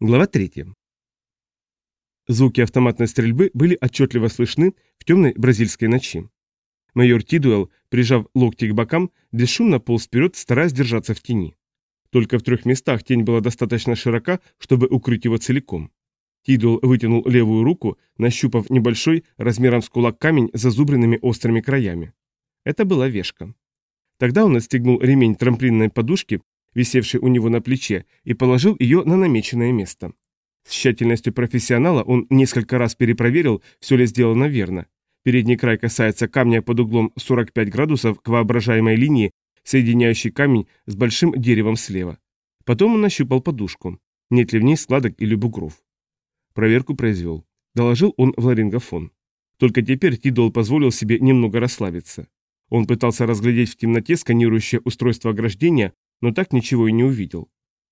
Глава 3. Звуки автоматной стрельбы были отчетливо слышны в темной бразильской ночи. Майор Тидуэлл, прижав локти к бокам, бесшумно полз вперед, стараясь держаться в тени. Только в трех местах тень была достаточно широка, чтобы укрыть его целиком. Тидуэлл вытянул левую руку, нащупав небольшой, размером с кулак камень зазубренными острыми краями. Это была вешка. Тогда он отстегнул ремень трамплинной подушки висевший у него на плече, и положил ее на намеченное место. С тщательностью профессионала он несколько раз перепроверил, все ли сделано верно. Передний край касается камня под углом 45 градусов к воображаемой линии, соединяющей камень с большим деревом слева. Потом он нащупал подушку. Нет ли в ней складок или бугров. Проверку произвел. Доложил он в ларингофон. Только теперь Тидол позволил себе немного расслабиться. Он пытался разглядеть в темноте сканирующее устройство ограждения, но так ничего и не увидел.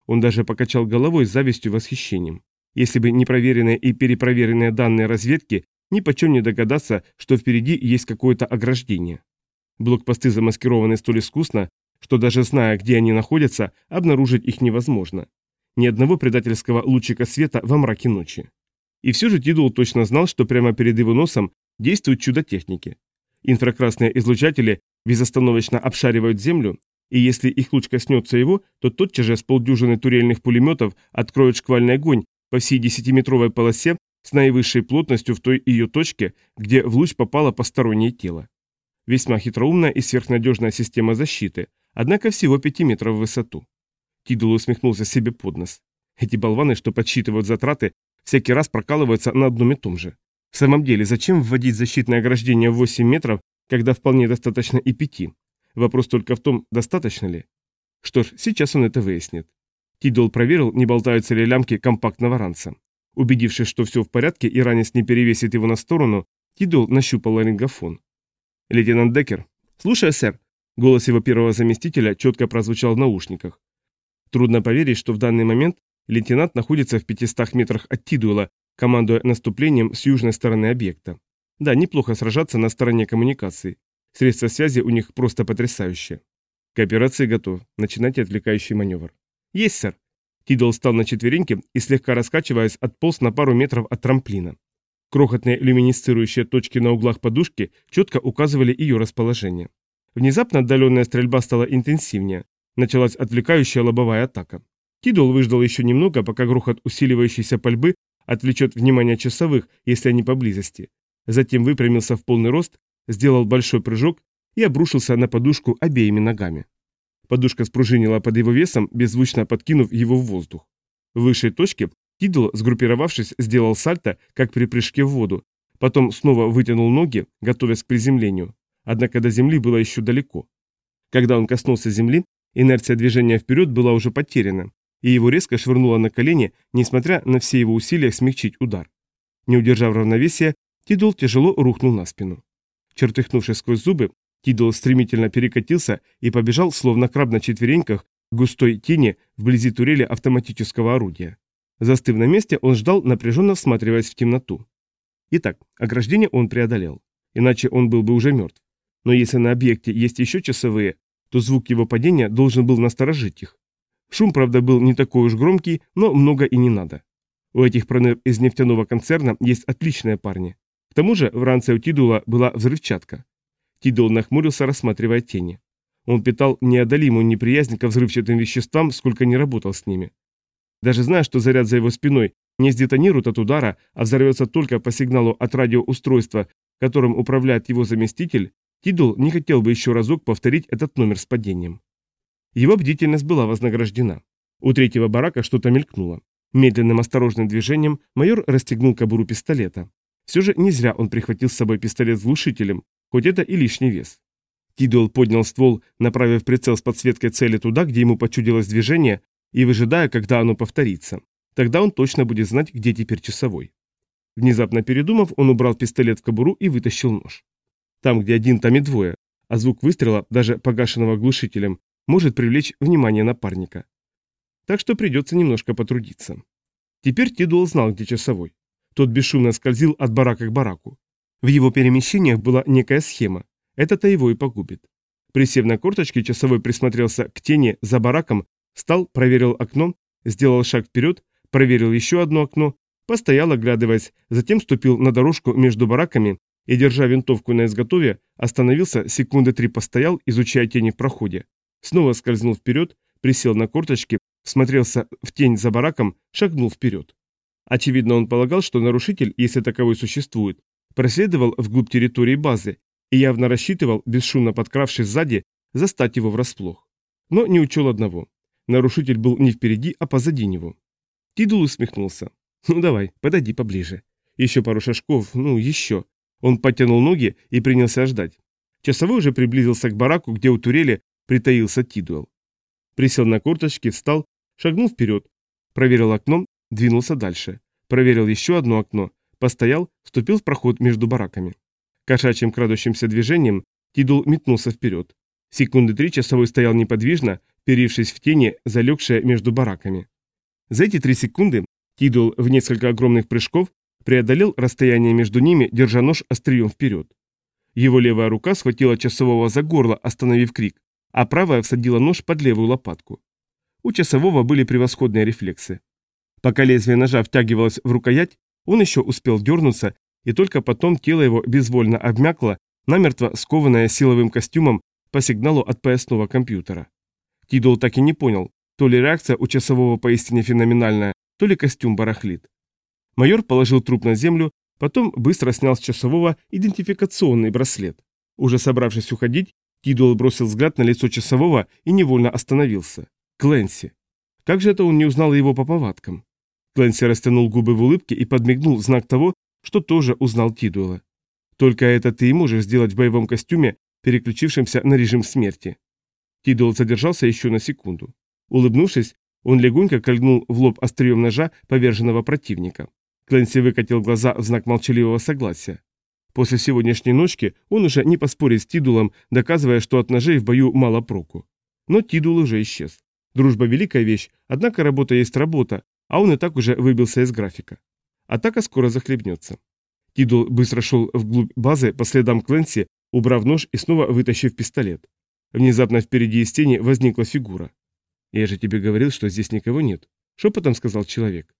Он даже покачал головой с завистью и восхищением. Если бы не проверенные и перепроверенные данные разведки, ни почем не догадаться, что впереди есть какое-то ограждение. Блокпосты замаскированы столь искусно, что даже зная, где они находятся, обнаружить их невозможно. Ни одного предательского лучика света во мраке ночи. И все же Тидул точно знал, что прямо перед его носом действуют чудо техники. Инфракрасные излучатели безостановочно обшаривают Землю, и если их луч коснется его, то тотчас же с полдюжины турельных пулеметов откроют шквальный огонь по всей десятиметровой полосе с наивысшей плотностью в той ее точке, где в луч попало постороннее тело. Весьма хитроумная и сверхнадежная система защиты, однако всего 5 метров в высоту. Тидул усмехнулся себе под нос. Эти болваны, что подсчитывают затраты, всякий раз прокалываются на одном и том же. В самом деле, зачем вводить защитное ограждение в 8 метров, когда вполне достаточно и 5? Вопрос только в том, достаточно ли. Что ж, сейчас он это выяснит. Тидуэл проверил, не болтаются ли лямки компактного ранца. Убедившись, что все в порядке и ранец не перевесит его на сторону, Тидуэл нащупал ларингофон. «Лейтенант Деккер?» «Слушаю, сэр». Голос его первого заместителя четко прозвучал в наушниках. Трудно поверить, что в данный момент лейтенант находится в 500 метрах от Тидуэла, командуя наступлением с южной стороны объекта. Да, неплохо сражаться на стороне коммуникации. Средства связи у них просто потрясающие. К операции готов. Начинайте отвлекающий маневр. Есть, сэр. Тидуэл встал на четвереньки и, слегка раскачиваясь, отполз на пару метров от трамплина. Крохотные люминесцирующие точки на углах подушки четко указывали ее расположение. Внезапно отдаленная стрельба стала интенсивнее. Началась отвлекающая лобовая атака. Тидуэл выждал еще немного, пока грохот усиливающейся пальбы отвлечет внимание часовых, если они поблизости. Затем выпрямился в полный рост сделал большой прыжок и обрушился на подушку обеими ногами. Подушка спружинила под его весом, беззвучно подкинув его в воздух. В высшей точке Тидуэл, сгруппировавшись, сделал сальто, как при прыжке в воду, потом снова вытянул ноги, готовясь к приземлению. Однако до земли было еще далеко. Когда он коснулся земли, инерция движения вперед была уже потеряна, и его резко швырнуло на колени, несмотря на все его усилия смягчить удар. Не удержав равновесия, Тидуэл тяжело рухнул на спину. Чертыхнувшись сквозь зубы, Тидуэл стремительно перекатился и побежал, словно краб на четвереньках, густой тени вблизи турели автоматического орудия. Застыв на месте, он ждал, напряженно всматриваясь в темноту. Итак, ограждение он преодолел, иначе он был бы уже мертв. Но если на объекте есть еще часовые, то звук его падения должен был насторожить их. Шум, правда, был не такой уж громкий, но много и не надо. У этих проныр из нефтяного концерна есть отличные парни. К тому же в ранце у Тидула была взрывчатка. Тидул нахмурился, рассматривая тени. Он питал неодолимую неприязнь ко взрывчатым веществам, сколько не работал с ними. Даже зная, что заряд за его спиной не сдетонирует от удара, а взорвется только по сигналу от радиоустройства, которым управляет его заместитель, Тидул не хотел бы еще разок повторить этот номер с падением. Его бдительность была вознаграждена. У третьего барака что-то мелькнуло. Медленным осторожным движением майор расстегнул кобуру пистолета. Все же не зря он прихватил с собой пистолет с глушителем, хоть это и лишний вес. Тидуэлл поднял ствол, направив прицел с подсветкой цели туда, где ему почудилось движение, и выжидая, когда оно повторится. Тогда он точно будет знать, где теперь часовой. Внезапно передумав, он убрал пистолет в кобуру и вытащил нож. Там, где один, там и двое, а звук выстрела, даже погашенного глушителем, может привлечь внимание напарника. Так что придется немножко потрудиться. Теперь Тидуэлл знал, где часовой. Тот бесшумно скользил от барака к бараку. В его перемещениях была некая схема. Это-то его и погубит. Присев на корточки, часовой присмотрелся к тени за бараком, встал, проверил окно, сделал шаг вперед, проверил еще одно окно, постоял, оглядываясь, затем ступил на дорожку между бараками и, держа винтовку на изготове, остановился, секунды три постоял, изучая тени в проходе. Снова скользнул вперед, присел на корточки, смотрелся в тень за бараком, шагнул вперед. Очевидно, он полагал, что нарушитель, если таковой существует, проследовал вглубь территории базы и явно рассчитывал, бесшумно подкравшись сзади, застать его врасплох. Но не учел одного. Нарушитель был не впереди, а позади него. Тидул усмехнулся. «Ну давай, подойди поближе. Еще пару шажков, ну еще». Он подтянул ноги и принялся ждать. Часовой уже приблизился к бараку, где у турели притаился Тидуэл. Присел на корточки, встал, шагнул вперед, проверил окно, двинулся дальше. Проверил еще одно окно, постоял, вступил в проход между бараками. Кошачьим крадущимся движением Тидул метнулся вперед. Секунды три часовой стоял неподвижно, перившись в тени, залегшие между бараками. За эти три секунды Тидул в несколько огромных прыжков преодолел расстояние между ними, держа нож острием вперед. Его левая рука схватила часового за горло, остановив крик, а правая всадила нож под левую лопатку. У часового были превосходные рефлексы. Пока лезвие ножа втягивалось в рукоять, он еще успел дернуться, и только потом тело его безвольно обмякло, намертво скованное силовым костюмом по сигналу от поясного компьютера. Тидол так и не понял, то ли реакция у часового поистине феноменальная, то ли костюм барахлит. Майор положил труп на землю, потом быстро снял с часового идентификационный браслет. Уже собравшись уходить, Тидуэлл бросил взгляд на лицо часового и невольно остановился. Кленси. Как же это он не узнал его по повадкам? Кленси растянул губы в улыбке и подмигнул в знак того, что тоже узнал Тидуэлла. Только это ты и можешь сделать в боевом костюме, переключившемся на режим смерти. Тидуэлл задержался еще на секунду. Улыбнувшись, он легонько кольнул в лоб острием ножа поверженного противника. Кленси выкатил глаза в знак молчаливого согласия. После сегодняшней ночки он уже не поспорит с Тидулом, доказывая, что от ножей в бою мало проку. Но Тидул уже исчез. Дружба – великая вещь, однако работа есть работа, а он и так уже выбился из графика. Атака скоро захлебнется. Тидул быстро шел вглубь базы по следам Кленси, убрав нож и снова вытащив пистолет. Внезапно впереди из тени возникла фигура. «Я же тебе говорил, что здесь никого нет», — шепотом сказал человек.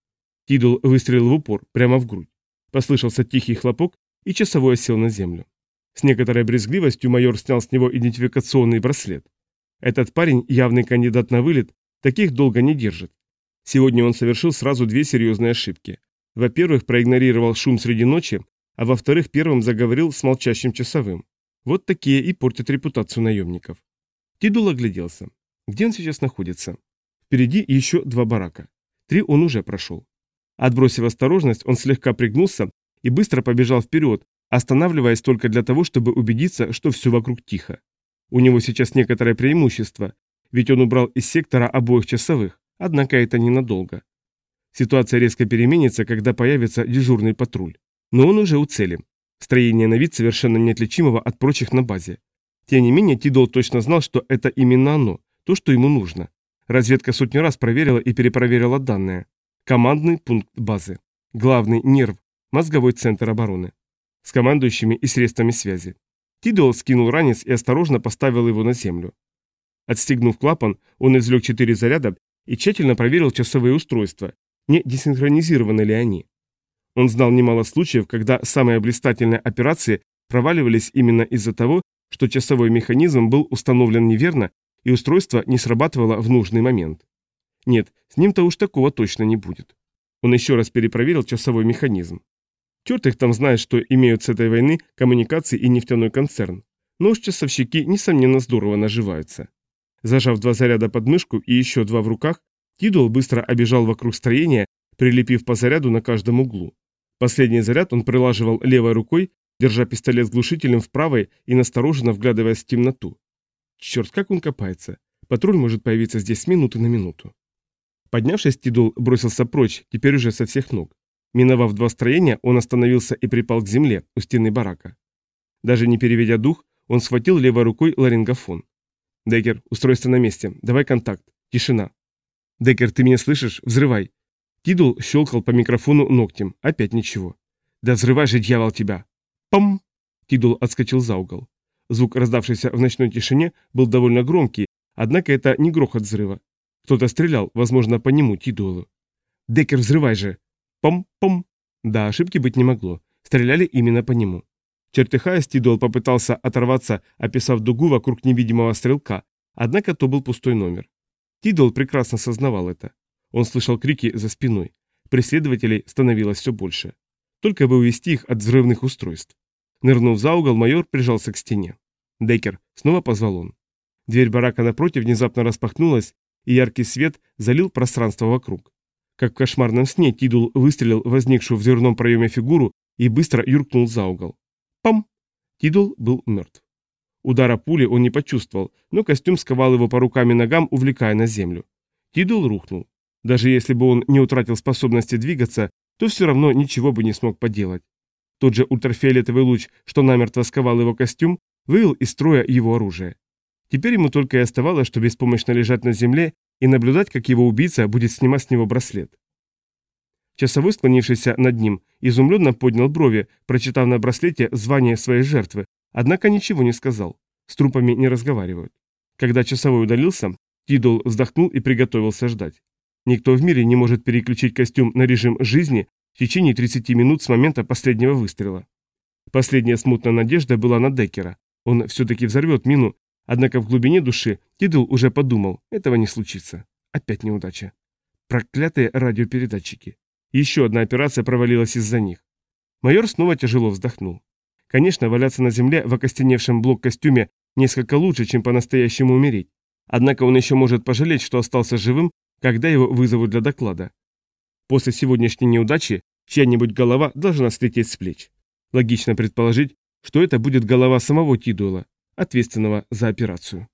Тидул выстрелил в упор, прямо в грудь. Послышался тихий хлопок, и часовой осел на землю. С некоторой брезгливостью майор снял с него идентификационный браслет. Этот парень, явный кандидат на вылет, таких долго не держит. Сегодня он совершил сразу две серьезные ошибки. Во-первых, проигнорировал шум среди ночи, а во-вторых, первым заговорил с молчащим часовым. Вот такие и портят репутацию наемников. Тидул огляделся. Где он сейчас находится? Впереди еще два барака. Три он уже прошел. Отбросив осторожность, он слегка пригнулся и быстро побежал вперед, останавливаясь только для того, чтобы убедиться, что все вокруг тихо. У него сейчас некоторое преимущество, ведь он убрал из сектора обоих часовых, однако это ненадолго. Ситуация резко переменится, когда появится дежурный патруль. Но он уже у цели. Строение на вид совершенно неотличимого от прочих на базе. Тем не менее, Тидуэл точно знал, что это именно оно, то, что ему нужно. Разведка сотню раз проверила и перепроверила данные. Командный пункт базы. Главный нерв, мозговой центр обороны. С командующими и средствами связи. Тидуэл скинул ранец и осторожно поставил его на землю. Отстегнув клапан, он извлек четыре заряда и тщательно проверил часовые устройства, не десинхронизированы ли они. Он знал немало случаев, когда самые блистательные операции проваливались именно из-за того, что часовой механизм был установлен неверно и устройство не срабатывало в нужный момент. Нет, с ним-то уж такого точно не будет. Он еще раз перепроверил часовой механизм. Черт их там знает, что имеют с этой войны коммуникации и нефтяной концерн. Но уж часовщики, несомненно, здорово наживаются. Зажав два заряда под мышку и еще два в руках, Тидуэл быстро обежал вокруг строения, прилепив по заряду на каждом углу. Последний заряд он прилаживал левой рукой, держа пистолет с глушителем в правой и настороженно вглядываясь в темноту. Черт, как он копается. Патруль может появиться здесь с минуты на минуту. Поднявшись, Тидул бросился прочь, теперь уже со всех ног. Миновав два строения, он остановился и припал к земле у стены барака. Даже не переведя дух, он схватил левой рукой ларингофон. «Деккер, устройство на месте. Давай контакт. Тишина». «Деккер, ты меня слышишь? Взрывай». Тидул щелкал по микрофону ногтем. Опять ничего. «Да взрывай же, дьявол, тебя!» «Пам!» Тидул отскочил за угол. Звук, раздавшийся в ночной тишине, был довольно громкий, однако это не грохот взрыва. Кто-то стрелял, возможно, по нему, Тидуэлу. Деккер, взрывай же!» «Пом-пом!» Да, ошибки быть не могло. Стреляли именно по нему. Чертыхаясь, Тидуэлл попытался оторваться, описав дугу вокруг невидимого стрелка, однако то был пустой номер. Тидуэлл прекрасно сознавал это. Он слышал крики за спиной. Преследователей становилось все больше. Только бы увести их от взрывных устройств. Нырнув за угол, майор прижался к стене. Деккер, снова позвал он. Дверь барака напротив внезапно распахнулась, и яркий свет залил пространство вокруг. Как в кошмарном сне Тидул выстрелил в возникшую в дверном проеме фигуру и быстро юркнул за угол. Пам! Тидул был мертв. Удара пули он не почувствовал, но костюм сковал его по рукам и ногам, увлекая на землю. Тидул рухнул. Даже если бы он не утратил способности двигаться, то все равно ничего бы не смог поделать. Тот же ультрафиолетовый луч, что намертво сковал его костюм, вывел из строя его оружие. Теперь ему только и оставалось, что беспомощно лежать на земле и наблюдать, как его убийца будет снимать с него браслет. Часовой, склонившийся над ним, изумленно поднял брови, прочитав на браслете звание своей жертвы, однако ничего не сказал. С трупами не разговаривают. Когда часовой удалился, Тидуэл вздохнул и приготовился ждать. Никто в мире не может переключить костюм на режим жизни в течение 30 минут с момента последнего выстрела. Последняя смутная надежда была на Деккера. Он все-таки взорвет мину, однако в глубине души Тидуэл уже подумал, этого не случится. Опять неудача. Проклятые радиопередатчики. Еще одна операция провалилась из-за них. Майор снова тяжело вздохнул. Конечно, валяться на земле в окостеневшем блок-костюме несколько лучше, чем по-настоящему умереть. Однако он еще может пожалеть, что остался живым, когда его вызовут для доклада. После сегодняшней неудачи чья-нибудь голова должна слететь с плеч. Логично предположить, что это будет голова самого Тидуэла, ответственного за операцию.